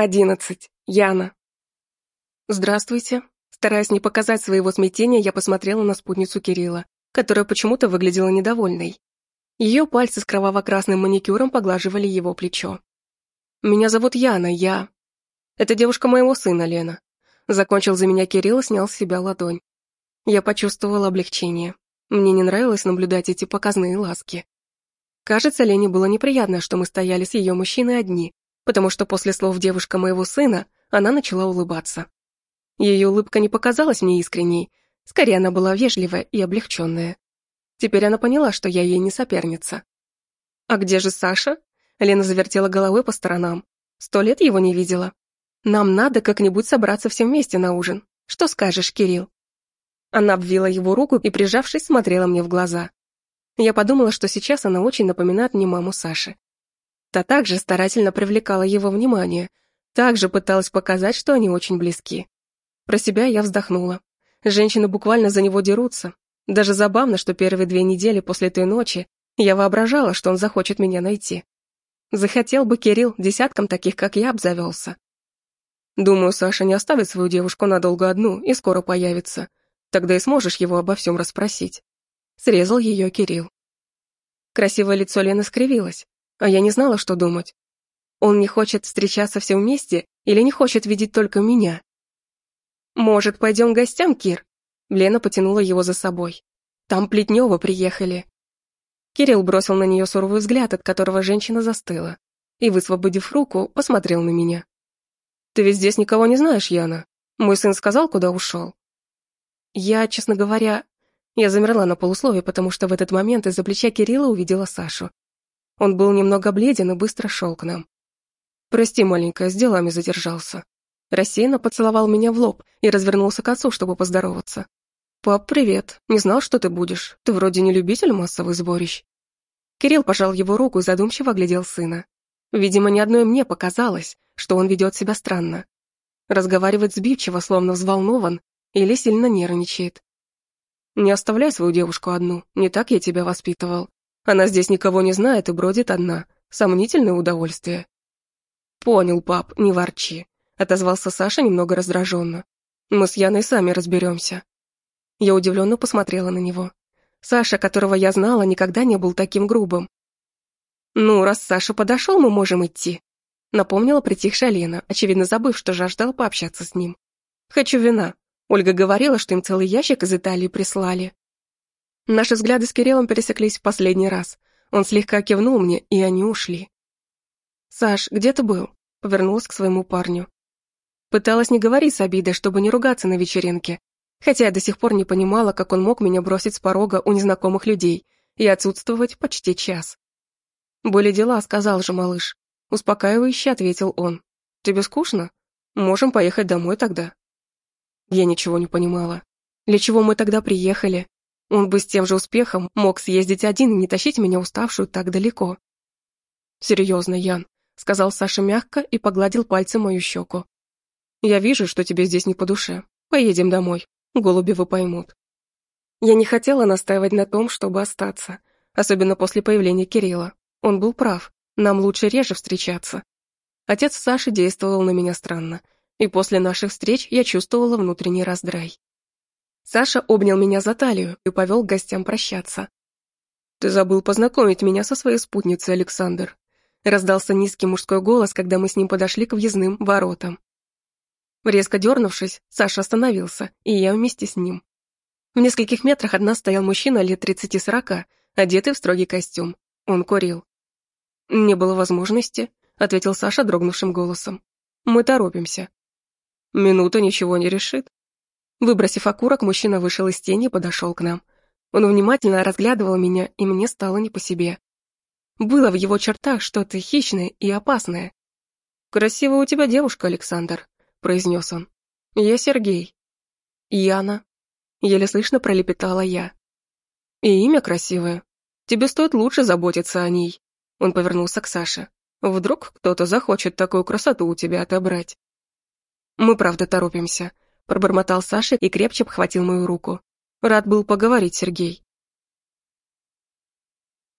Одиннадцать. Яна. Здравствуйте. Стараясь не показать своего смятения, я посмотрела на спутницу Кирилла, которая почему-то выглядела недовольной. Ее пальцы с кроваво-красным маникюром поглаживали его плечо. «Меня зовут Яна, я...» «Это девушка моего сына, Лена». Закончил за меня Кирилл и снял с себя ладонь. Я почувствовала облегчение. Мне не нравилось наблюдать эти показные ласки. Кажется, Лене было неприятно, что мы стояли с ее мужчиной одни, потому что после слов девушка моего сына она начала улыбаться. Ее улыбка не показалась мне искренней, скорее она была вежливая и облегченная. Теперь она поняла, что я ей не соперница. «А где же Саша?» Лена завертела головой по сторонам. «Сто лет его не видела. Нам надо как-нибудь собраться все вместе на ужин. Что скажешь, Кирилл?» Она обвила его руку и, прижавшись, смотрела мне в глаза. Я подумала, что сейчас она очень напоминает мне маму Саши. Та также старательно привлекала его внимание, также пыталась показать, что они очень близки. Про себя я вздохнула. Женщины буквально за него дерутся. Даже забавно, что первые две недели после той ночи я воображала, что он захочет меня найти. Захотел бы Кирилл десяткам таких, как я, обзавелся. Думаю, Саша не оставит свою девушку надолго одну и скоро появится. Тогда и сможешь его обо всем расспросить. Срезал ее Кирилл. Красивое лицо Лены скривилось а я не знала, что думать. Он не хочет встречаться все вместе или не хочет видеть только меня? «Может, пойдем к гостям, Кир?» Лена потянула его за собой. «Там Плетнева приехали». Кирилл бросил на нее суровый взгляд, от которого женщина застыла, и, высвободив руку, посмотрел на меня. «Ты ведь здесь никого не знаешь, Яна. Мой сын сказал, куда ушел». Я, честно говоря, я замерла на полуслове, потому что в этот момент из-за плеча Кирилла увидела Сашу. Он был немного бледен и быстро шел к нам. «Прости, маленькая, с делами задержался». Рассеянно поцеловал меня в лоб и развернулся к отцу, чтобы поздороваться. «Пап, привет. Не знал, что ты будешь. Ты вроде не любитель массовых сборищ». Кирилл пожал его руку и задумчиво оглядел сына. Видимо, ни одной мне показалось, что он ведет себя странно. Разговаривает сбивчиво, словно взволнован, или сильно нервничает. «Не оставляй свою девушку одну, не так я тебя воспитывал. Она здесь никого не знает и бродит одна. Сомнительное удовольствие. Понял, пап, не ворчи. Отозвался Саша немного раздраженно. Мы с Яной сами разберемся. Я удивленно посмотрела на него. Саша, которого я знала, никогда не был таким грубым. «Ну, раз Саша подошел, мы можем идти», — напомнила притихшая Лена, очевидно забыв, что жаждал пообщаться с ним. «Хочу вина. Ольга говорила, что им целый ящик из Италии прислали. Наши взгляды с Кириллом пересеклись в последний раз. Он слегка кивнул мне, и они ушли. «Саш, где ты был?» — повернулась к своему парню. Пыталась не говорить с обидой, чтобы не ругаться на вечеринке, хотя я до сих пор не понимала, как он мог меня бросить с порога у незнакомых людей и отсутствовать почти час. «Были дела», — сказал же малыш. Успокаивающе ответил он. «Тебе скучно? Можем поехать домой тогда». Я ничего не понимала. Для чего мы тогда приехали? Он бы с тем же успехом мог съездить один и не тащить меня уставшую так далеко. «Серьезно, Ян», — сказал Саша мягко и погладил пальцем мою щеку. «Я вижу, что тебе здесь не по душе. Поедем домой. Голубевы поймут». Я не хотела настаивать на том, чтобы остаться, особенно после появления Кирилла. Он был прав, нам лучше реже встречаться. Отец Саши действовал на меня странно, и после наших встреч я чувствовала внутренний раздрай. Саша обнял меня за талию и повел к гостям прощаться. «Ты забыл познакомить меня со своей спутницей, Александр», раздался низкий мужской голос, когда мы с ним подошли к въездным воротам. Резко дернувшись, Саша остановился, и я вместе с ним. В нескольких метрах от нас стоял мужчина лет тридцати-сорока, одетый в строгий костюм. Он курил. «Не было возможности», — ответил Саша дрогнувшим голосом. «Мы торопимся». «Минута ничего не решит», Выбросив окурок, мужчина вышел из тени и подошел к нам. Он внимательно разглядывал меня, и мне стало не по себе. Было в его чертах что-то хищное и опасное. «Красивая у тебя девушка, Александр», — произнес он. «Я Сергей». «Яна», — еле слышно пролепетала я. «И имя красивое. Тебе стоит лучше заботиться о ней». Он повернулся к Саше. «Вдруг кто-то захочет такую красоту у тебя отобрать». «Мы правда торопимся», Пробормотал Саша и крепче обхватил мою руку. Рад был поговорить, Сергей.